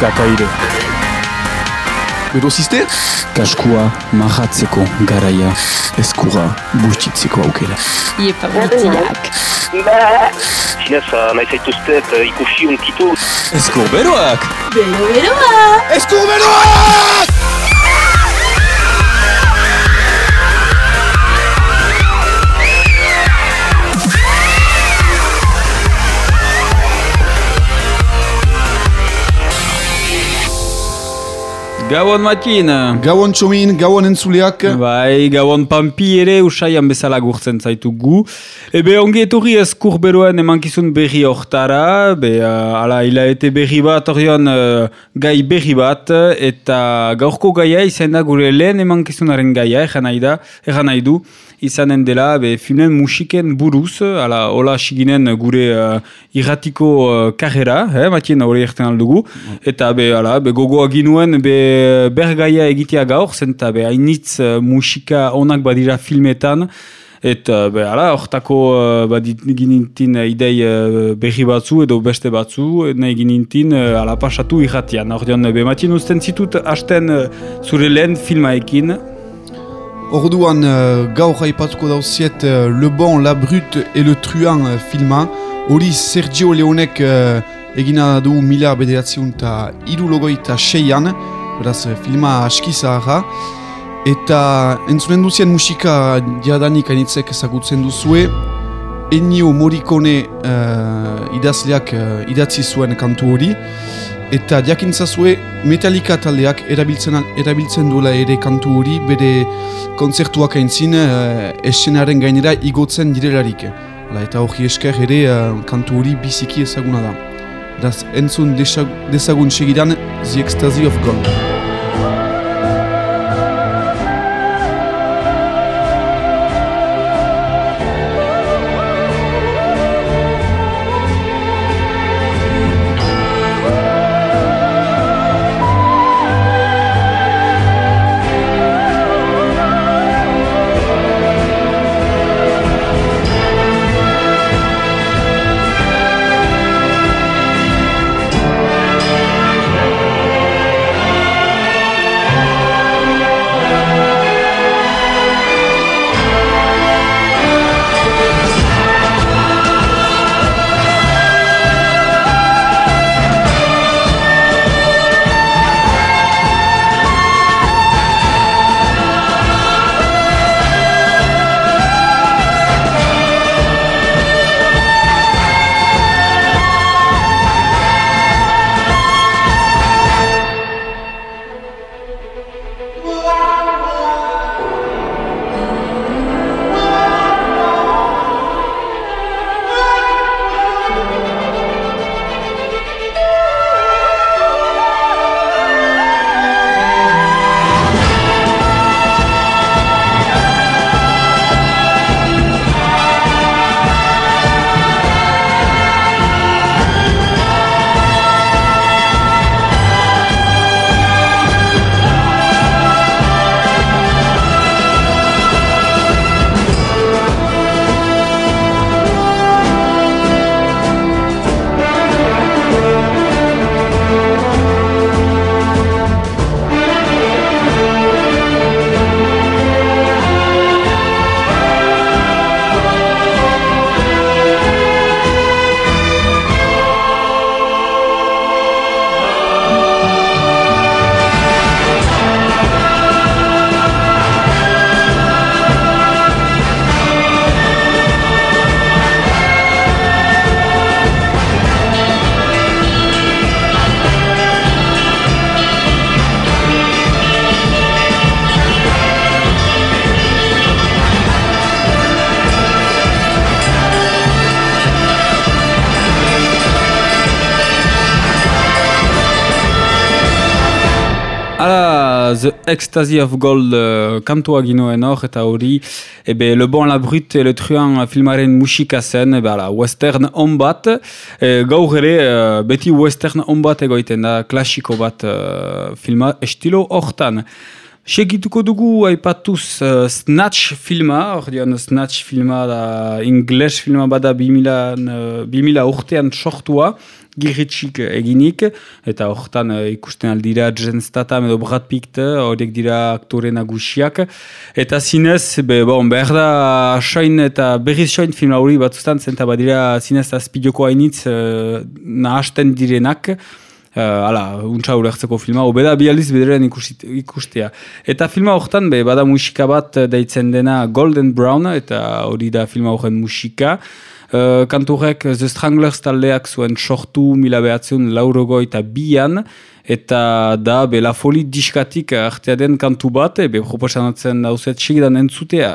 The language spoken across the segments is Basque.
gakaire. Berozizte? Kaskua mahatzeko garaia eskura bustitzeko aukera. Iepa butiak. Zinez, nahi zaituzte ikusi unkitu. Eskur beroak! Bero beroa! Eskur beroak! Gauan matin! Gauan txomin, gauan entzuleak. Bai, gauan pampi ere usaian bezala gurtzen zaitu gu. Ebe ongi etorri eskur beroen emankizun berri hortara, be uh, ala hilaete berri bat orion uh, gai berri bat, eta gaurko gaia izan da gure lehen emankizunaren gaia, egan nahi da, egan nahi du, izanen dela be, filmen musiken buruz, ala hola siginen gure uh, irratiko uh, karrera, eh, matien hori erten aldugu, eta be, ala, be, gogoa ginuen be, bergaia egitea gaur, zenta be, hainitz uh, musika onak badira filmetan, Eta, be, ala, hortako uh, badit ginintin idei uh, berri batzu edo beste batzu, nahi ginintin ala pasatu irratian. Ordean, be, matien usten zitut hasten zure lehen filmaekin, Orduan gaur haipatuko dauziet Le Bon, La Brute et Le Truand uh, filma. Hori Sergio Leonek egina du mila bederatziun eta irulogoi eta seian. Beraz, filma aski. Eta entzunen duzien musika diadanik hainitzek ezagutzen duzue. Ennio Morricone uh, idazleak uh, idatzi zuen kantu hori. Eta jakintzazue Metallica taldeak erabiltzen, erabiltzen duela ere kantu hori bere kontzertuak aintzin uh, escenaren gainera igotzen direlarik. Hala, eta hori esker ere uh, kantu hori biziki ezaguna da. Eraz entzun dezagun segidan The Ecstasy of Gold. Ecstasy of Gold uh, kantua ginoen hor, eta hori, ebe, Le Bon, La Brute, Le Truand filmaren musika zen, ebe, ala, western on bat, e, gaur ere, beti western on bat egoiten da, klasiko bat uh, filma estilo hortan. Segituko dugu aipatuz uh, Snatch filma, hor Snatch filma da ingles filma bada 2000, uh, 2000 urtean sortua, girritxik eginik, eta hortan uh, ikusten aldira Jen Statham edo Brad Pitt, horiek dira aktore nagusiak. Eta zinez, be, bon, behar da soin eta berriz soin filma hori batzutan, zenta badira zinez azpidoko hainitz uh, nahasten direnak, Uh, ala, untsa ulertzeko filma, obeda bializ bederen ikustea. Eta filma horretan, be, bada musika bat deitzen dena Golden Brown, eta hori da filma horren musika. Uh, kanturek The Stranglers taldeak zuen sortu mila behatzen laurogo eta bian, eta da, be, la foli diskatik artea den kantu bat, be, proposanatzen dauzet segidan entzutea.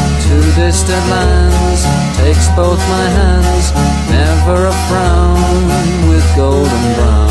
to distant lands takes both my hands never a frown with golden brown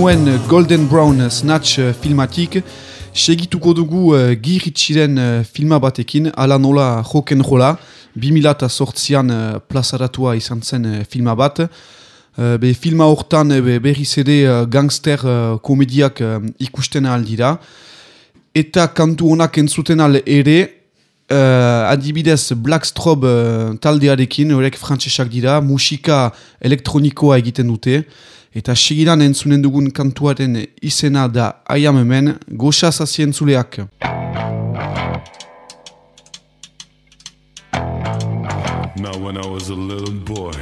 ginuen Golden Brown Snatch uh, filmatik, segituko dugu uh, giritxiren uh, filma batekin, ala nola joken jola, 2008an uh, plazaratua izan zen uh, filma bat. Uh, be filma hortan uh, berriz ere uh, gangster uh, komediak uh, ikusten aldira. Eta kantu honak entzuten al ere, uh, adibidez Blackstrobe uh, taldearekin, horrek frantsesak dira, musika elektronikoa egiten dute. Eta segidan entzunen dugun kantuaren izena da aiam hemen, goxa zazien zuleak. Now when I was a little boy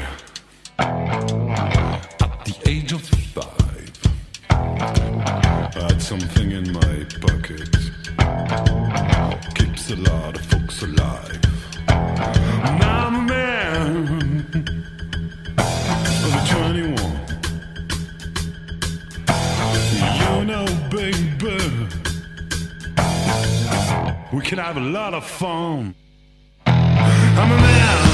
At the age of five I had something in my pocket a lot of folks alive. And I'm a man of the 21. You know, baby, we can have a lot of fun. I'm a man.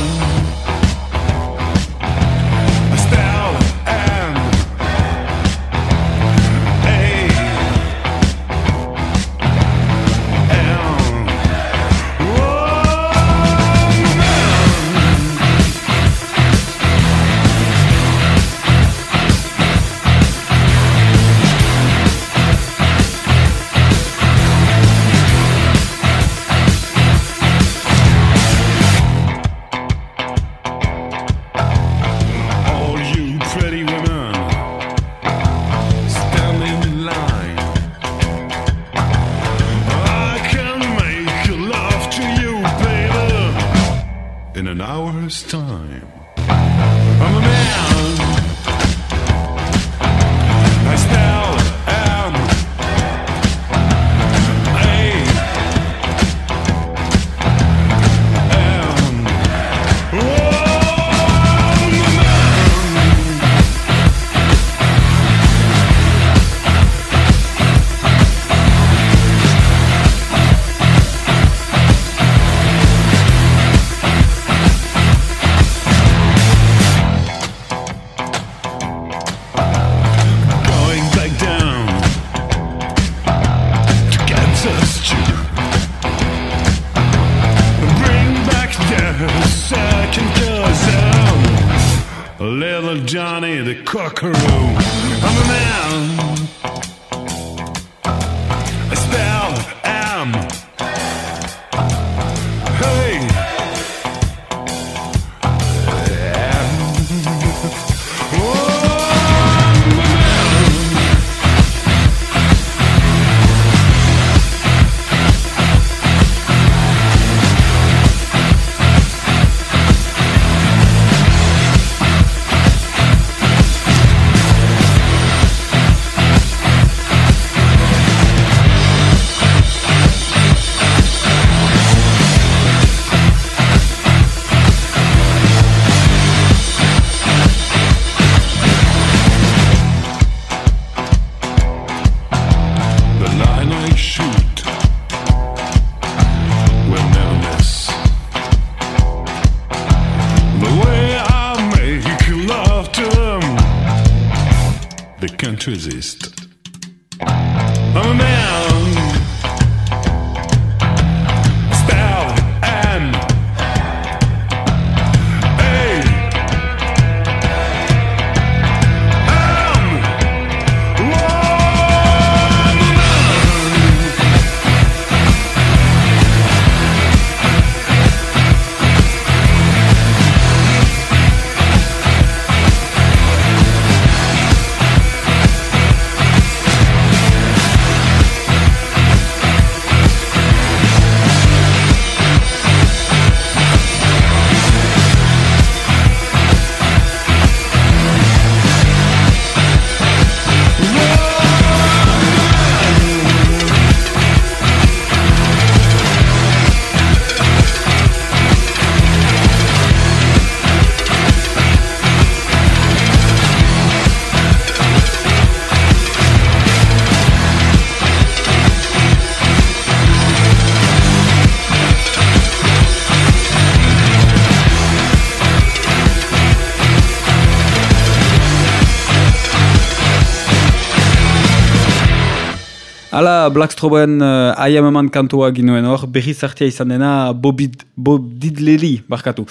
Blackstroben uh, aiamaman kantua ginuen hor, berriz artea izan dena Bob, Bob Didleri, barkatu.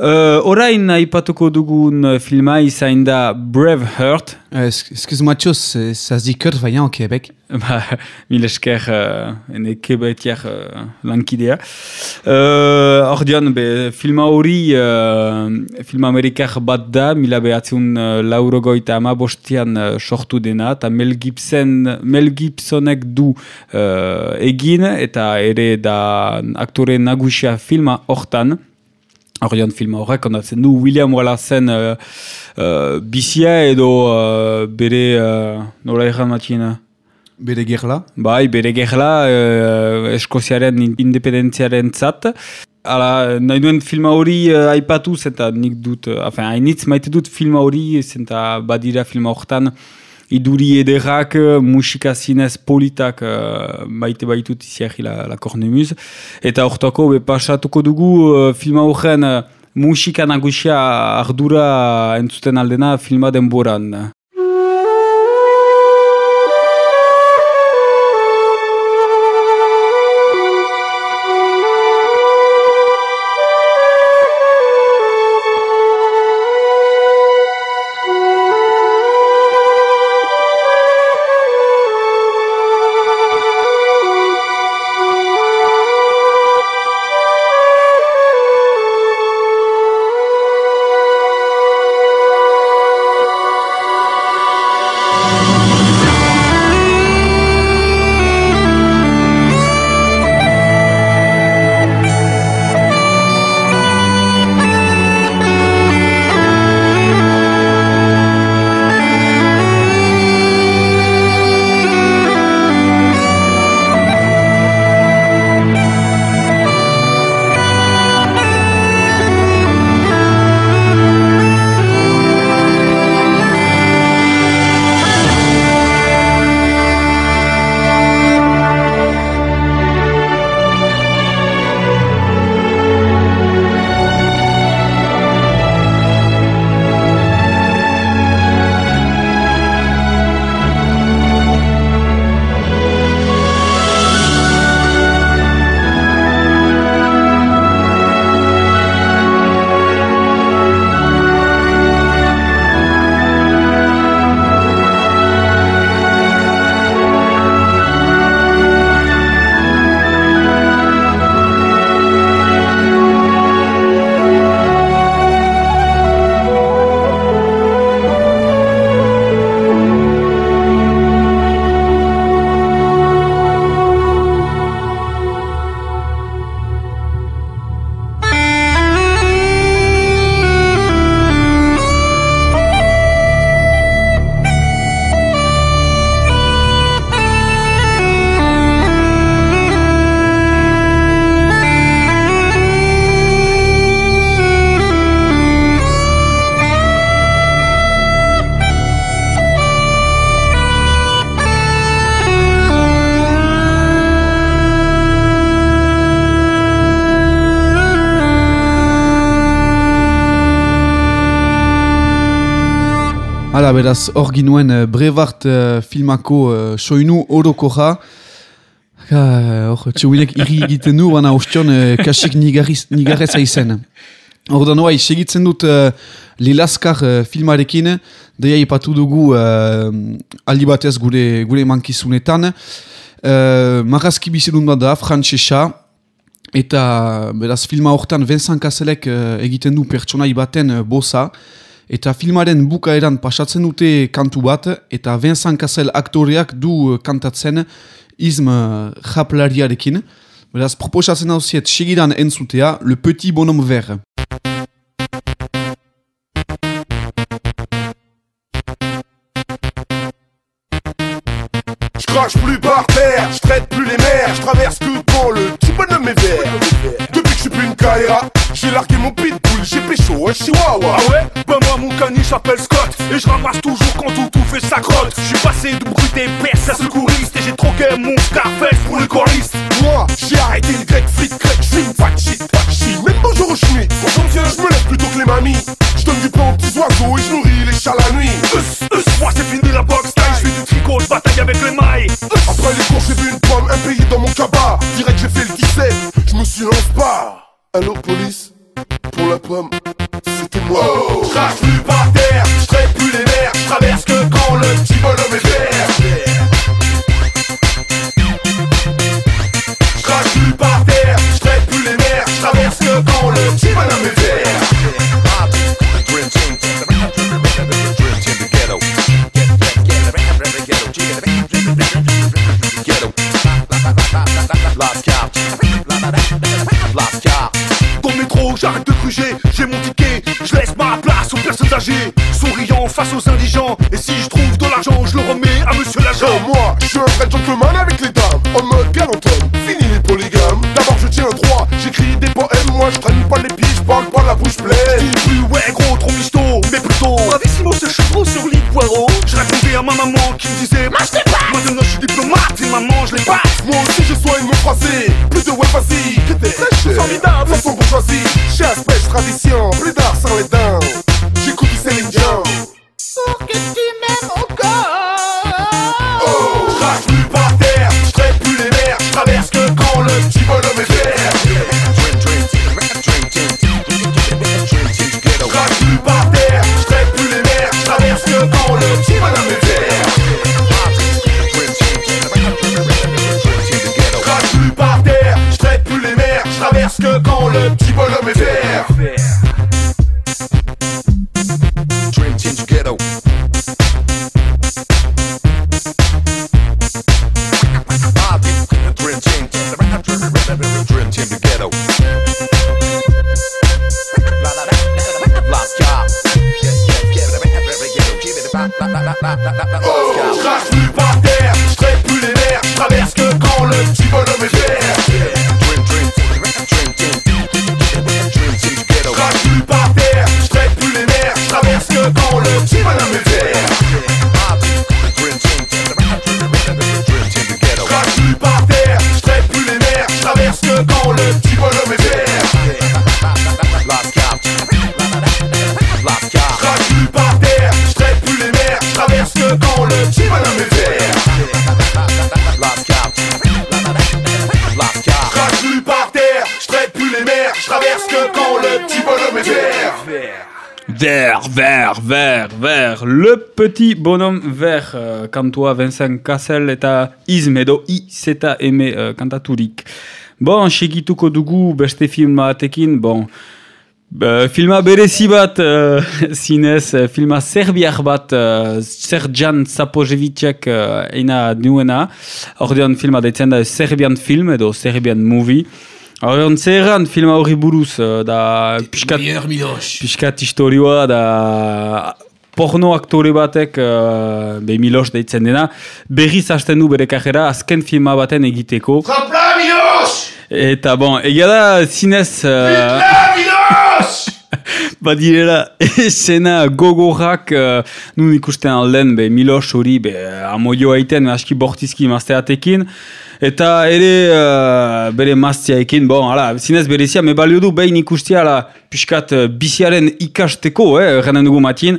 Uh, orain aipatuko dugun uh, filma izain da Brave Heart, Euh, ex- Excuse-moi, Tchos, c'est- ça se dit Kurt Vaillant au Québec. ba, mil esker uh, ene kebetiak uh, lankidea. Uh, Ordean, be, filma hori, uh, filma amerikar bat da, mila behatziun uh, laurogoita ama bostian uh, sortu dena, eta Mel, Gibson, Mel Gibsonek du uh, egin, eta ere da aktore nagusia filma hortan, Ordean filma horrek ondatzen du William Wallace-en uh, uh, bizia edo uh, bere, uh, nola erran matxina? Bere gerla. Bai, bere gerla uh, Eskoziaren in- independentziaren zat. Hala, nahi duen filma hori uh, aipatuz eta nik dut, uh, afen, hainitz maite dut filma hori, zenta badira filma hortan iduri ederrak, eh, musika zinez politak uh, baite baitut iziarri la, la cornemuse. Eta hortako, be, pasatuko dugu uh, filma horren uh, musika nagusia ardura entzuten aldena filma denboran. Hala, beraz, hor ginuen uh, Brevart uh, filmako uh, soinu orokoja. Hor, uh, txubilek irri egiten du, baina ostion uh, kasik nigarriz, nigarrez aizen. Hor da noai, segitzen dut uh, Lilaskar uh, filmarekin, deia ipatu dugu uh, aldi batez gure, gure mankizunetan. Uh, Marazki bizidun bat da, frantzesa, eta beraz filma hortan Vincent Kasselek uh, egiten du pertsonai baten uh, bosa, Eta filmaren bukaeran pasatzen dute kantu bat, eta Vincent Cassel aktoreak du kantatzen izm japlariarekin. Beraz, proposatzen hau ziet segidan entzutea, Le Petit Bonhomme Vert. Je crache plus par terre, je traite plus les mers, je traverse que pour le petit bonhomme est vert. Depuis que je suis plus une Kaira, j'ai largué mon pitbull, j'ai pécho un chihuahua. Ah ouais? Mon caniche s'appelle Scott Et je ramasse toujours quand tout tout fait sa crotte Je suis passé de brut perse à secouriste Et j'ai troqué mon Scarface pour le choriste Moi, j'ai arrêté le grec, flic, grec, je suis une fat shit. Même bonjour au schmitt, quand je me lève plutôt que les mamies. Je donne du pain aux petits oiseaux et je nourris les chats la nuit. Eus, eus, moi c'est fini la boxe taille Je fais du tricot, je bataille avec les mailles. Après les cours, j'ai vu une pomme, un pays dans mon cabas. Direct, j'ai fait le 17, je me suis lance pas. Allô, police Pour la pomme, c'était moi. Je le petit bonhomme petit bonhomme vert. Uh, kantua Vincent Kassel eta izm edo izeta eme uh, kantaturik. Bon, segituko dugu beste film batekin, bon, uh, filma berezi bat uh, zinez, uh, filma serbiak bat uh, Serjan Sapojevicek uh, eina duena. Ordean filma deitzen da Serbian film edo Serbian movie. Horren zerran filma horri buruz, uh, da piskat, piskat historioa, da porno aktore batek, uh, be Milos deitzen dena, berriz hasten du bere kajera azken filma baten egiteko. Trapla, Milos Eta bon, egia da zinez... Uh, Hitler, Milos badirela esena gogorrak uh, nun ikusten alden be Milos hori be amoio aiten aski bortizki mazteatekin eta ere uh, bere maztiaekin bon, ala, zinez berezia me balio du behin ikustia ala, piskat uh, biziaren ikasteko, eh, erranen dugu matien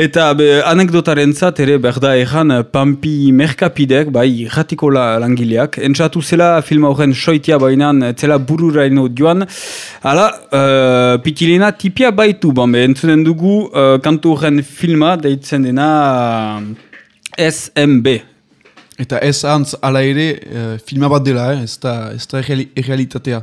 eta be, anekdotaren zat ere berda erran uh, Pampi Merkapidek, bai, ratiko la, langileak. Entzatu zela filma horren soitia bainan zela bururaino joan. Ala, uh, pitilena tipia baitu, bon, be, entzunen dugu uh, kantu horren filma deitzen dena uh, SMB Eta ez antz ala ere eh, filma bat dela, eh? ez da, ez da erreali- errealitatea.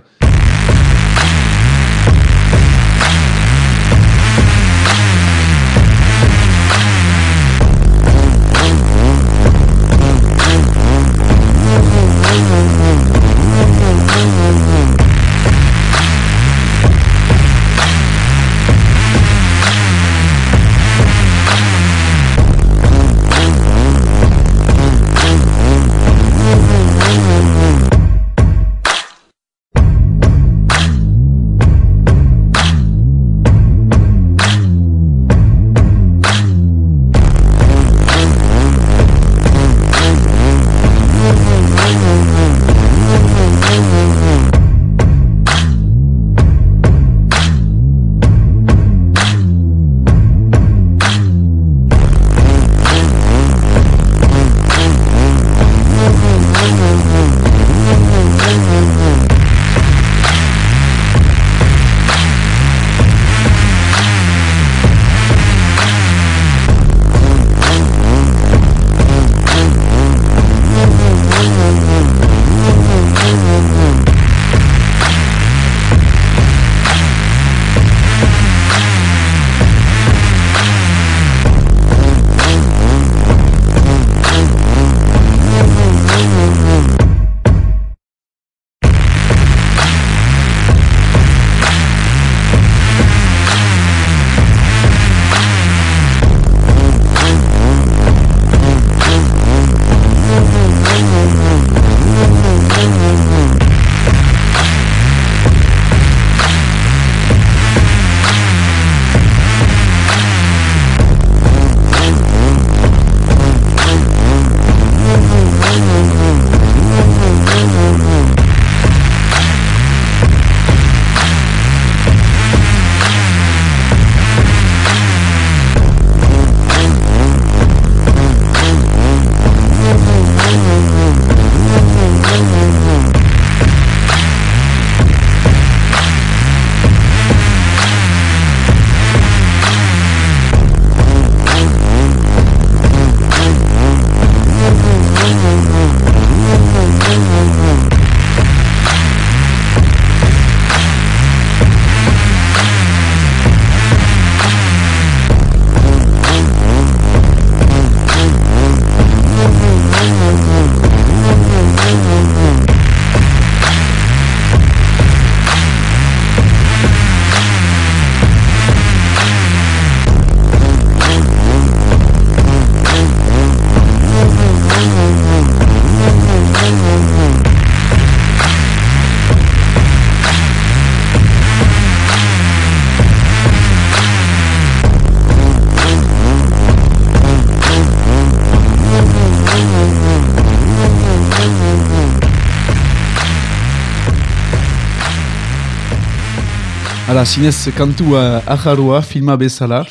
Hala, zinez kantu uh, ajarua, filma bezala.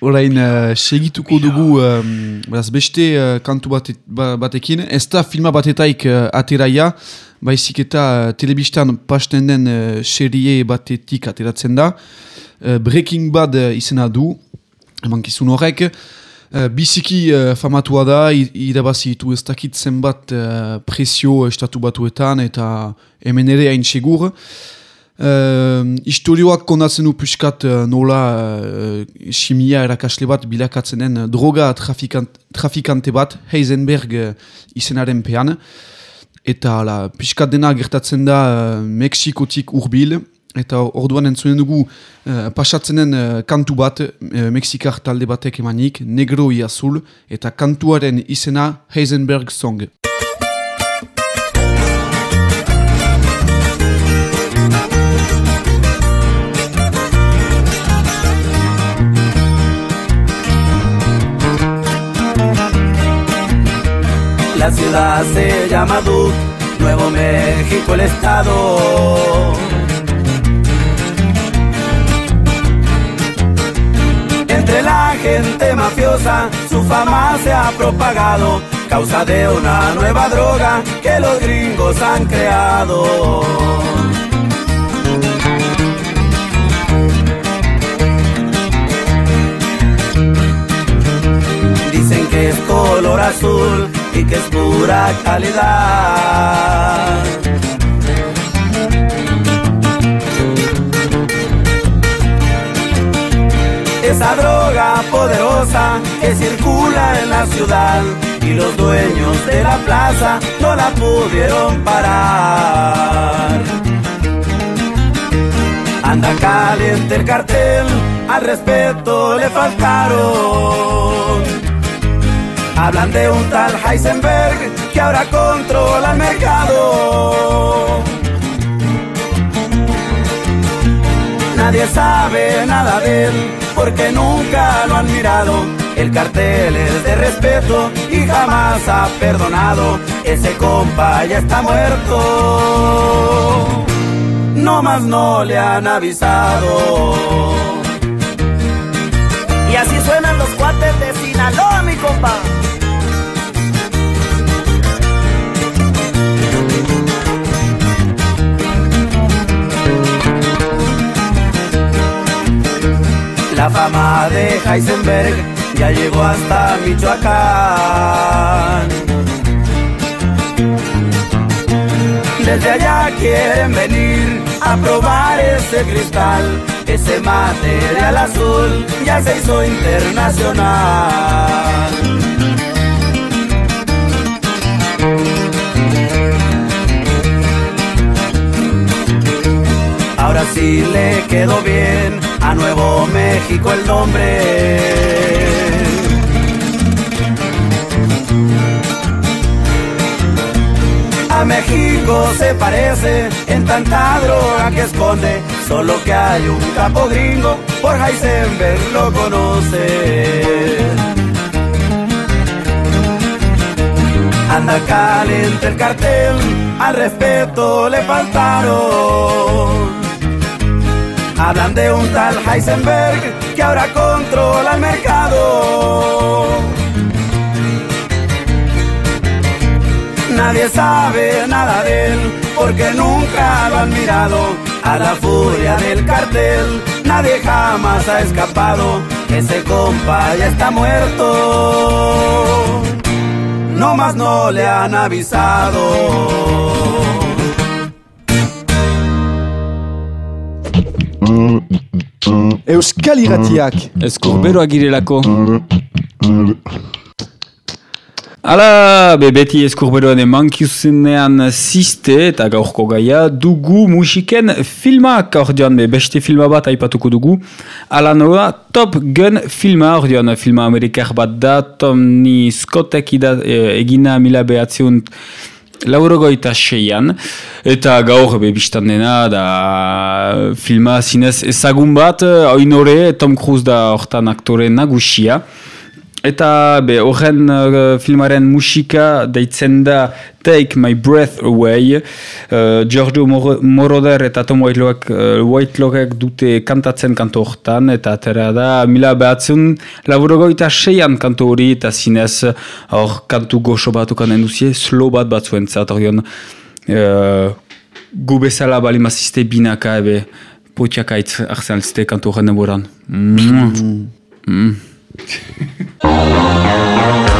Orain, uh, segituko dugu um, beraz, beste uh, kantu bate, ba, batekin. Ez da filma batetaik uh, ateraia, baizik eta uh, telebistan pasten den uh, serie batetik ateratzen da. Uh, Breaking Bad uh, izena du, emankizun horrek. Uh, biziki uh, famatua da, i- irabazi ditu ez dakit zenbat uh, presio estatu batuetan eta hemen ere hain segur. Uh, historioak kondatzen du puskat uh, nola uh, chimia erakasle bat bilakatzen den uh, droga trafikant, trafikante bat Heisenberg uh, izenaren pean. Eta la, piskat dena gertatzen da uh, Mexikotik urbil. Eta orduan entzunen dugu uh, pasatzen den uh, kantu bat uh, Mexikar talde batek emanik, Negro y Azul, eta kantuaren izena Heisenberg Song. La ciudad se llama Duke, Nuevo México el estado. Entre la gente mafiosa su fama se ha propagado, causa de una nueva droga que los gringos han creado. Es color azul y que es pura calidad. Esa droga poderosa que circula en la ciudad y los dueños de la plaza no la pudieron parar. Anda caliente el cartel, al respeto le faltaron. Hablan de un tal Heisenberg que ahora controla el mercado. Nadie sabe nada de él porque nunca lo han mirado. El cartel es de respeto y jamás ha perdonado. Ese compa ya está muerto. No más no le han avisado. Y así suenan los cuates de Sinaloa, mi compa. La fama de Heisenberg ya llegó hasta Michoacán. Desde allá quieren venir a probar ese cristal, ese material azul ya se hizo internacional. Ahora sí le quedó bien a Nuevo México el nombre. A México se parece en tanta droga que esconde, solo que hay un capo gringo, por Heisenberg lo conoce. Anda caliente el cartel, al respeto le faltaron. Hablan de un tal Heisenberg que ahora controla el mercado. Nadie sabe nada de él porque nunca lo han mirado. A la furia del cartel nadie jamás ha escapado. Ese compa ya está muerto. No más no le han avisado. Euskal Iratiak. Eskurbero agirelako. Hala, be beti eskurberoan emankizunean ziste eta gaurko gaia dugu musiken filmak ordean be beste filma bat aipatuko dugu. Hala nola Top Gun filma ordean filma amerikar bat da Tony Scottek ida, e, egina mila behatziun laurogoita seian eta gaur be biztan dena da filma zinez ezagun bat, oinore Tom Cruise da hortan aktore nagusia. Eta be, horren uh, filmaren musika deitzen da Take My Breath Away. Uh, Giorgio Mor Moroder eta Tom Whitelock, uh, Whitelockek dute kantatzen kanto hortan, eta atera da mila behatzen laburogoita seian kanto hori, eta zinez hor kantu goxo bat ukanen duzie, slow bat bat zuen zatorion. Uh, gu bezala bali mazizte binaka ebe potiakaitz arzen alzite kanto horren demoran. Mm. Mm. Thank you.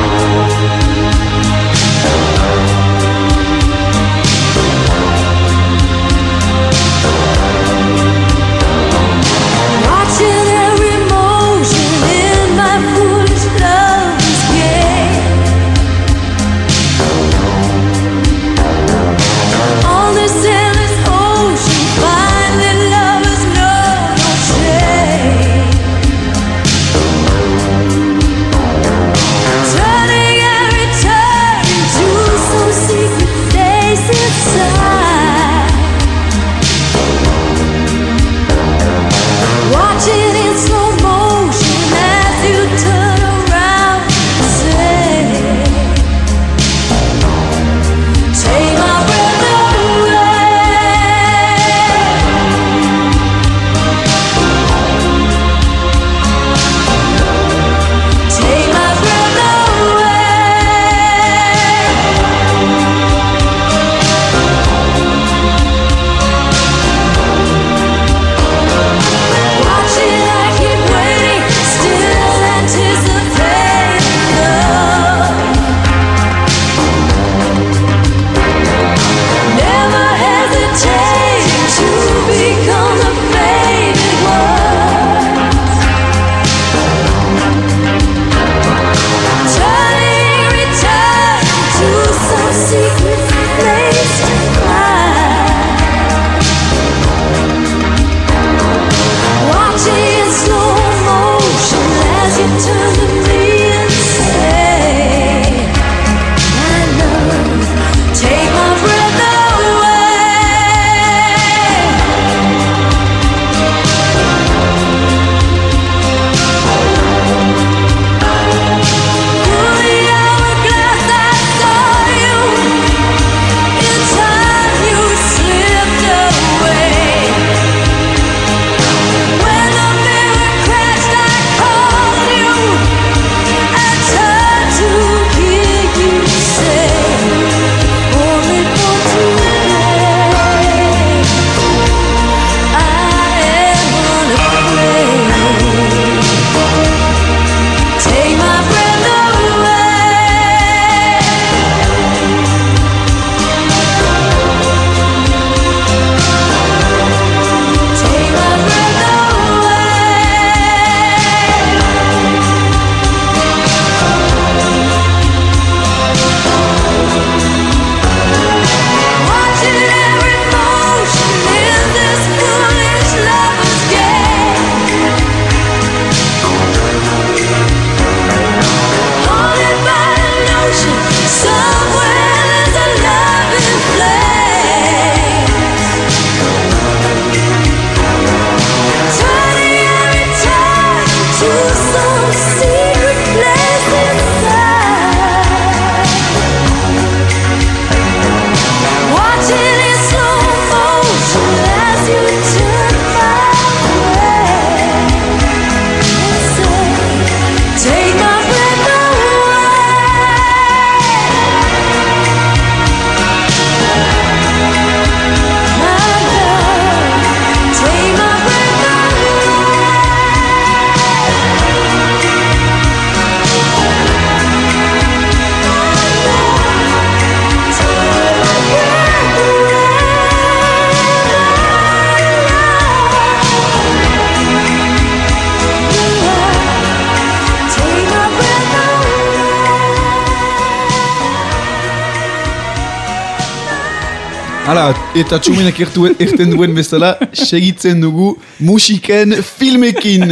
Hala, eta txumenak erten duen bezala, segitzen dugu musiken filmekin.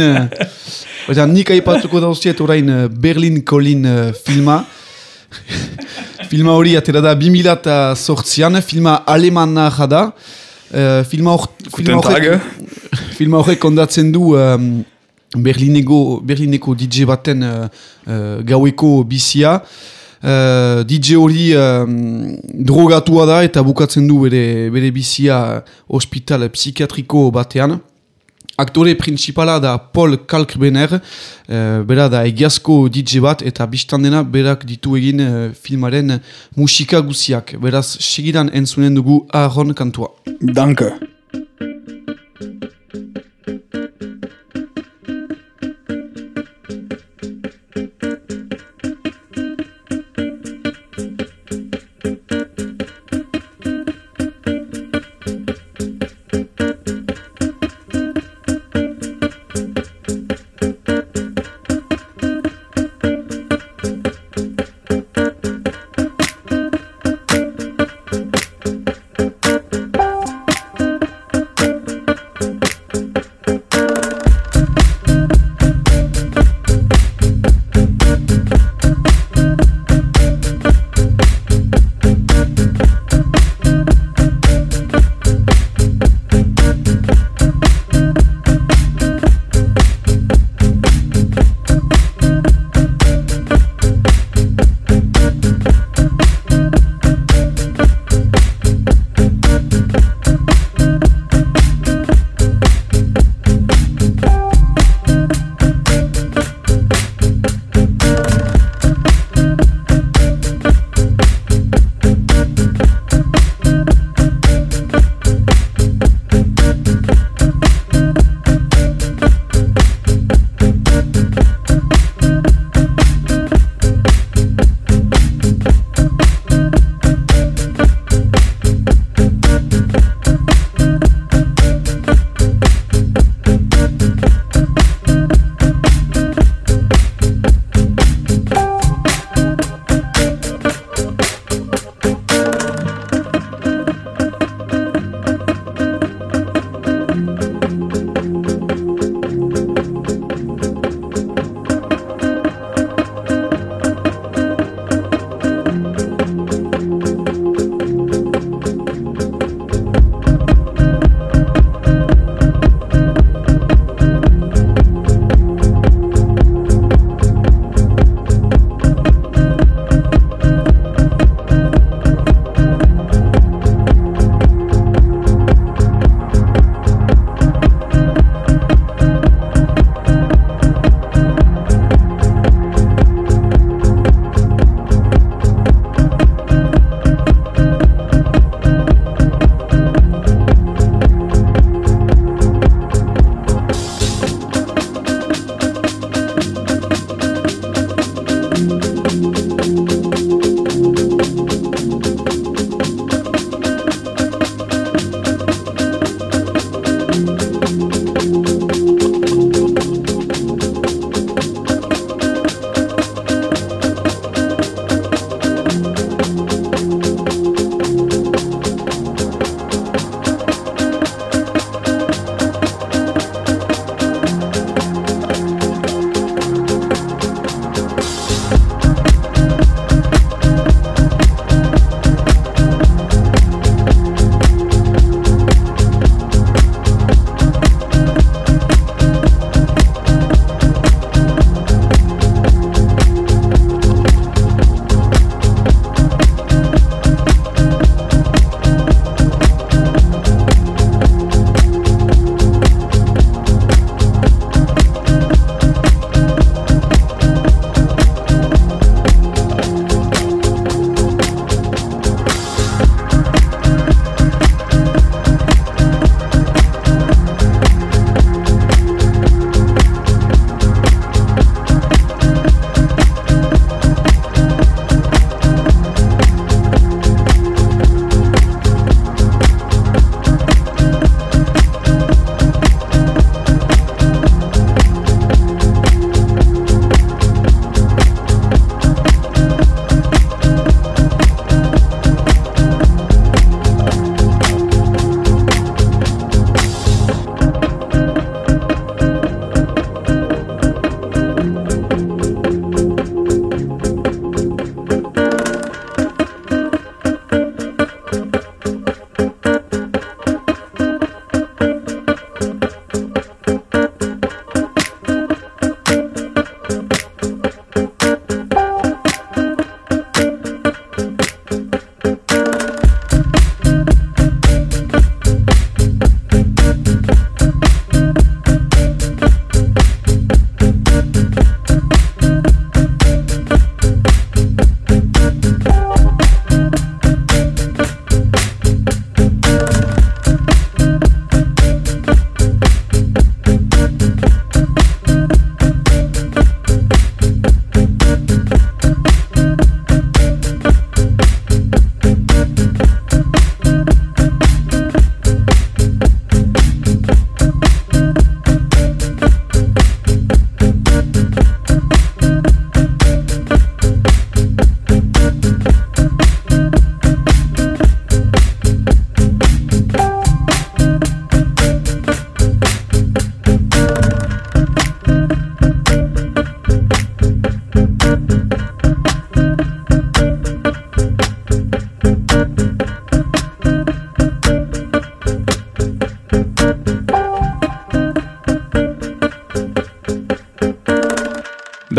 Eta nik aipatuko dauziet orain eh, Berlin Colin eh, filma. filma hori atera da 2008an, filma alemana jada. Uh, filma horrek filma horrek kondatzen du um, Berlineko, Berlineko DJ baten uh, uh, gaueko bizia. Uh, DJ hori um, drogatua da eta bukatzen du bere, bere bizia hospital psikiatriko batean. Aktore principala da Paul Kalkbener, uh, bera da egiazko DJ bat eta biztan dena berak ditu egin uh, filmaren musika guziak. Beraz, segidan entzunen dugu Aaron kantua. Danke.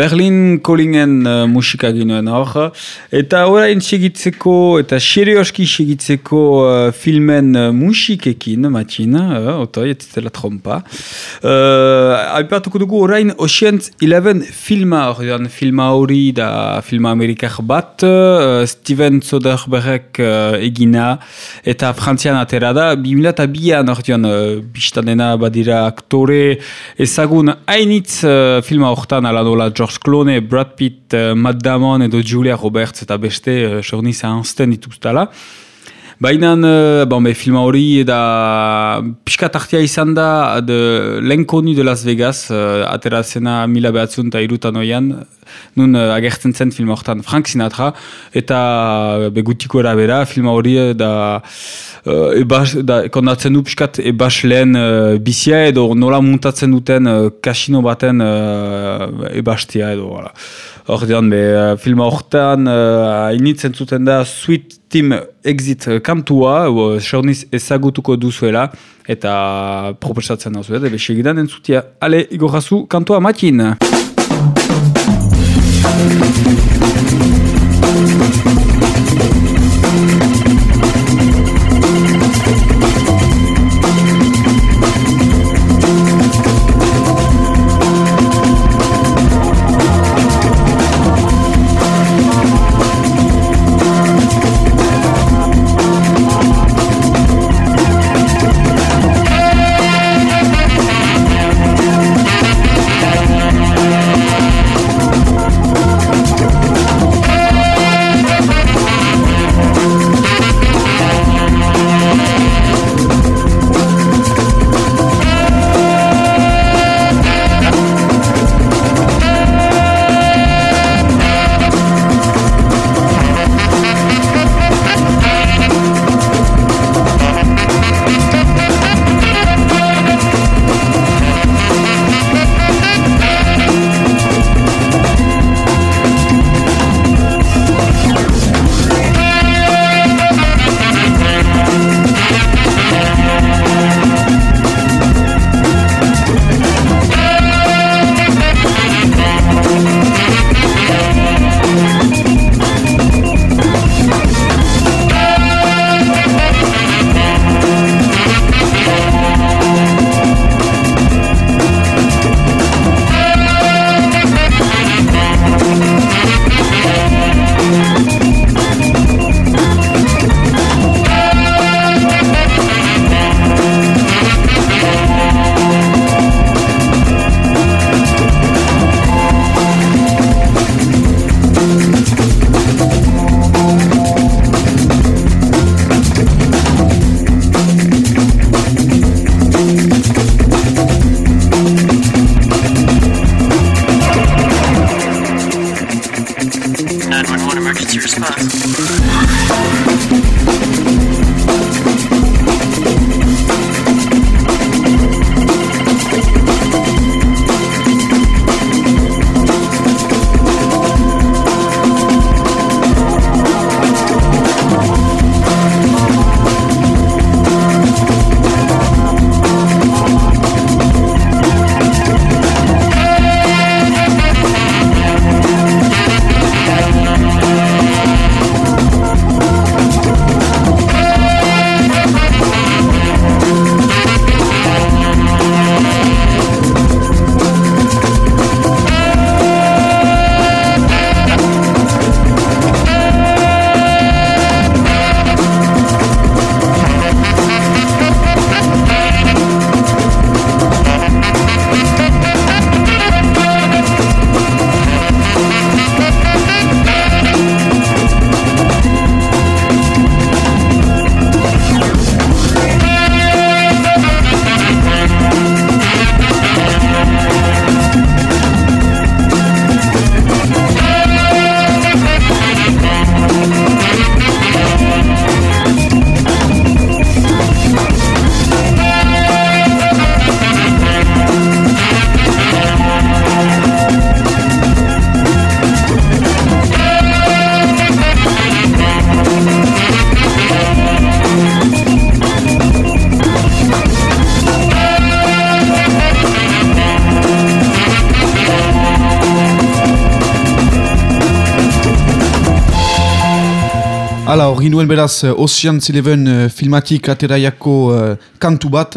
Berlin Callingen uh, musika ginoen hor. Eta orain segitzeko, eta serioski segitzeko uh, filmen uh, musikekin, matin, uh, otoi, ez zela trompa. Uh, Aipatuko dugu orain Ocean's Eleven filma, ordean filma hori da filma amerikar bat, uh, Steven Soderbergh uh, egina, eta frantzian atera da, 2002an ordean uh, biztanena badira aktore ezagun hainitz uh, filma hortan ala dola George Clooney, Brad Pitt, uh, Matt Damon edo Julia Roberts eta beste uh, sorniz ahazten dituztala. Baina, uh, bon, be, filma hori da pixkat artea izan da de lenkonu de Las Vegas, uh, atera zena mila behatzun eta irutan oian, nun uh, agertzen zen filma hortan Frank Sinatra, eta uh, begutiko erabera filma hori da uh, ebas, da, kondatzen du pixkat ebas lehen uh, bizia edo nola muntatzen duten uh, kasino baten uh, ebastia edo. Voilà. Ordean, be, uh, filma hortan uh, initzen zuten da Sweet Team Exit uh, kantua, saurniz ezagutuko duzuela, eta proposatzen da zuela, ebe segidan entzutia. Ale, igorrazu, kantua matin! Hala, hori nuen beraz eh, Ocean's Eleven eh, filmatik ateraiako eh, kantu bat.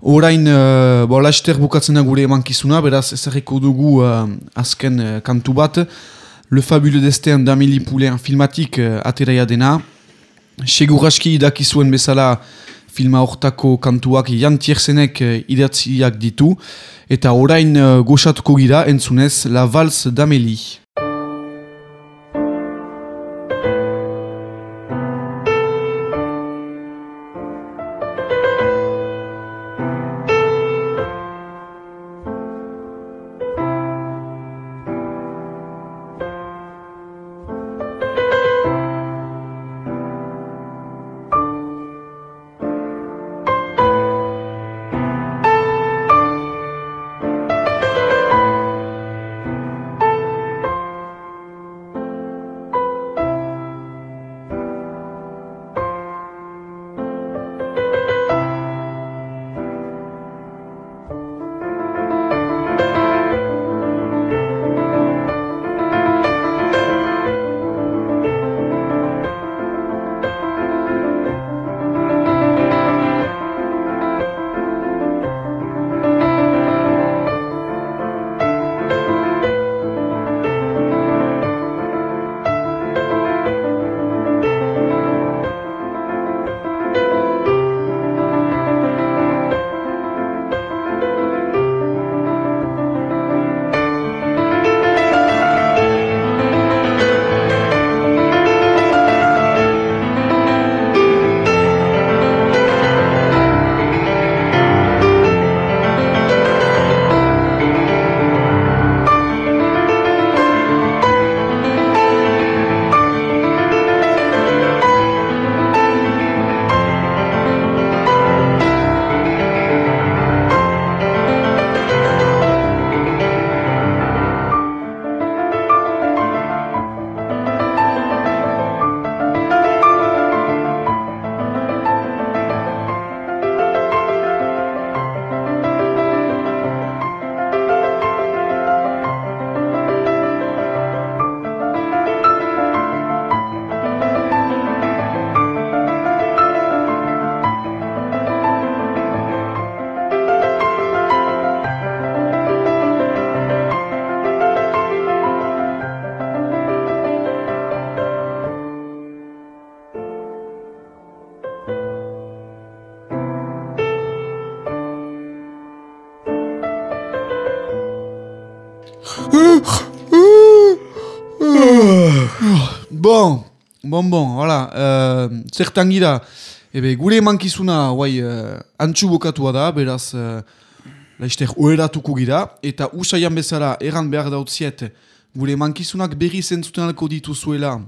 Orain, uh, bo, laster bukatzen da gure emankizuna, beraz ezarriko dugu eh, azken eh, kantu bat. Le Fabuleux Destin d'Amélie Poulain filmatik uh, ateraia dena. Seguraski idakizuen bezala filma hortako kantuak Jan Tiersenek uh, idatziak ditu. Eta orain uh, goxatuko gira entzunez La Valse d'Amélie. Bon, bon, bon, voilà. Uh, zertan gira, ebe, gure emankizuna, guai, uh, antxu bokatua da, beraz, uh, laizter, oeratuko gira, eta usaian bezala, erran behar dautziet, gure emankizunak berri zentzuten alko dituzuela,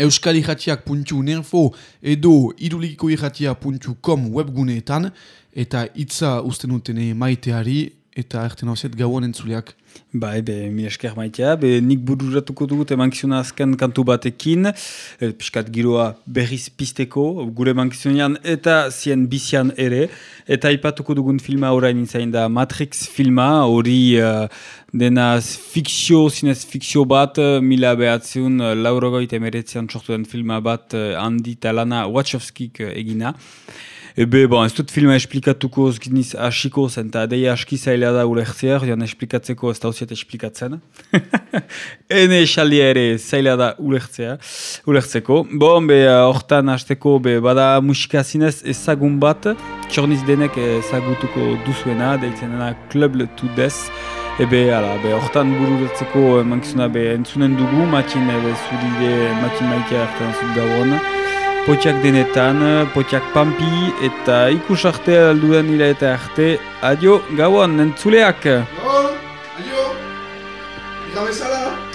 Euskal Irratiak puntu nerfo edo irulikiko irratia puntu com webguneetan, eta hitza usten duten maiteari, eta erten hausiet gauan entzuleak. Ba, ebe, mi esker maitea, be, nik bururatuko dugut emankizuna azken kantu batekin, e, piskat giroa berriz pisteko, gure emankizunean eta zien bizian ere, eta ipatuko dugun filma orain izain da Matrix filma, hori uh, dena fikzio, zinez fikzio bat, mila behatzeun, uh, laurogoit emeretzean sortu den filma bat, uh, handi eta lana Wachowskik egina. Ebe, bon, ez dut filma esplikatuko zginiz asiko zen, eta deia aski zaila da ulertzea, joan esplikatzeko ez dauziet esplikatzen. Ene esalia ere zaila da ulertzea, ulertzeko. Bon, be, hortan hasteko be, bada musika zinez ezagun bat, txorniz denek ezagutuko duzuena, deitzen dena Club to Death. Ebe, ala, be, hortan bururatzeko mankizuna be, entzunen dugu, matin, ebe, zuride, matin maitea hartan zut gauron. Potiak denetan, potiak pampi, eta ikus arte alduen hila eta arte. Adio, gauan, entzuleak! Bon, adio, irabezala!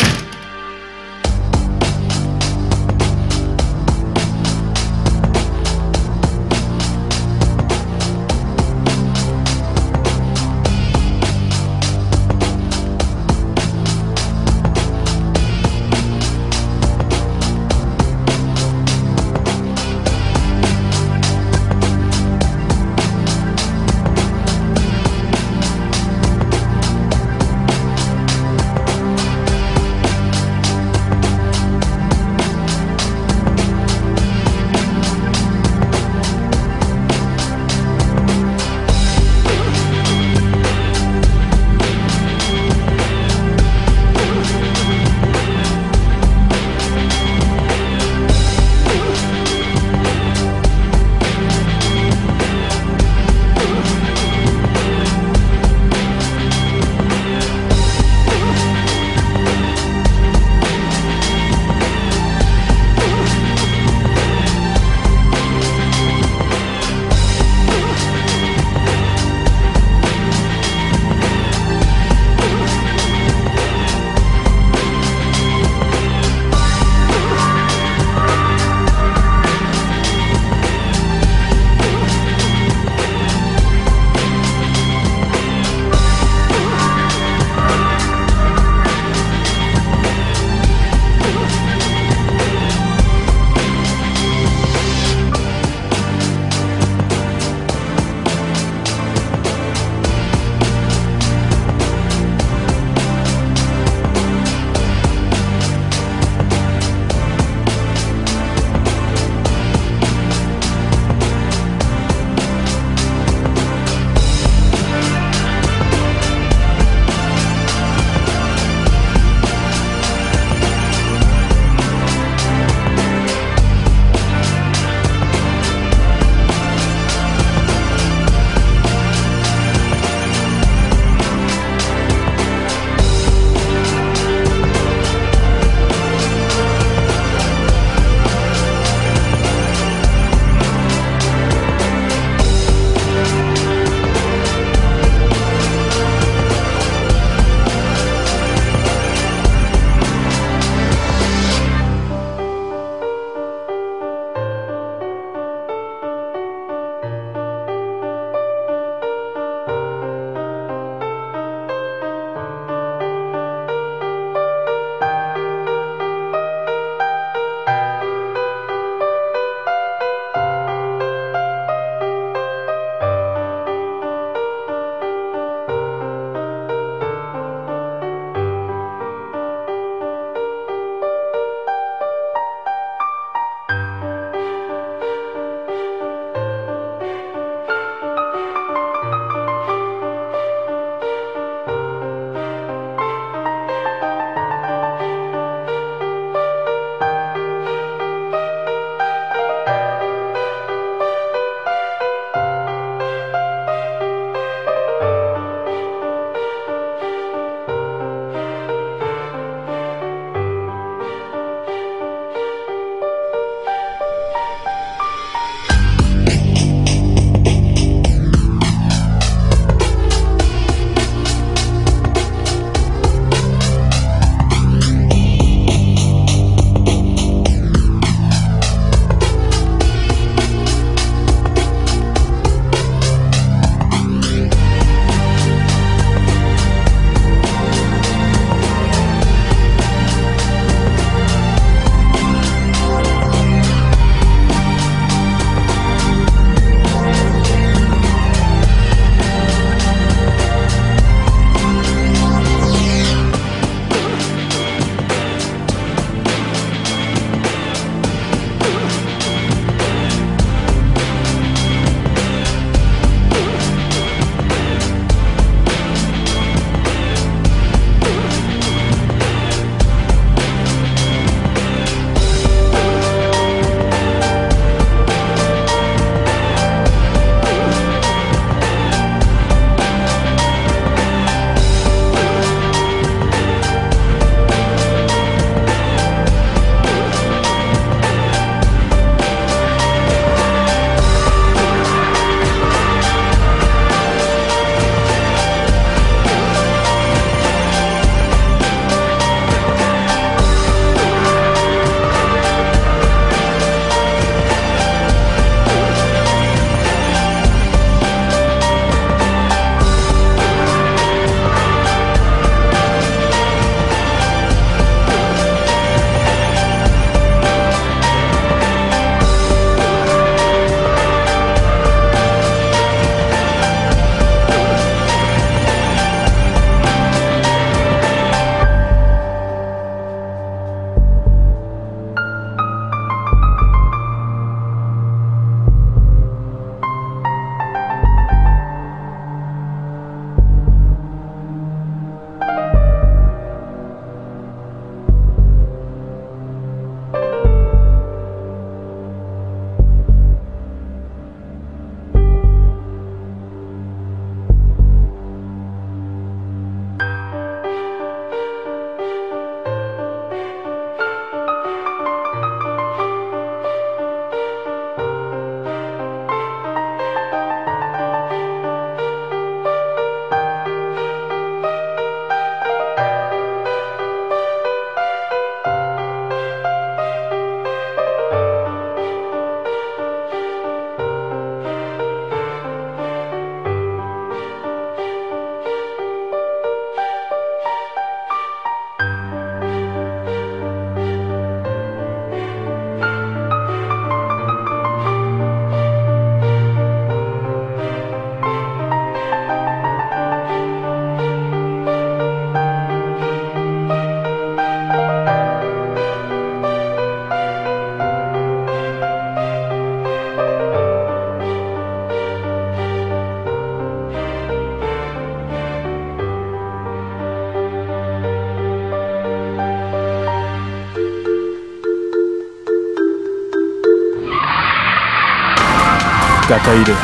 Kakaire.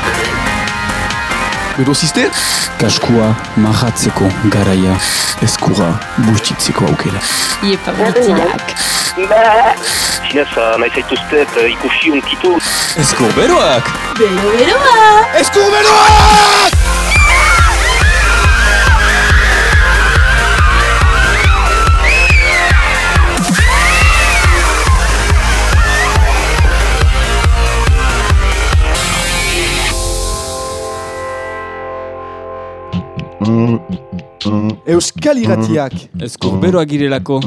Edo ziste? Kaskua mahatzeko garaia. Eskura bustitzeko aukera. Iepa guztiak. Zinez, nahi zaituztet eh, ikusi unkitu. Eskur beroak! Bero beroa! Eskurberoak! Euskal iratiak. Eskur beroak girelako.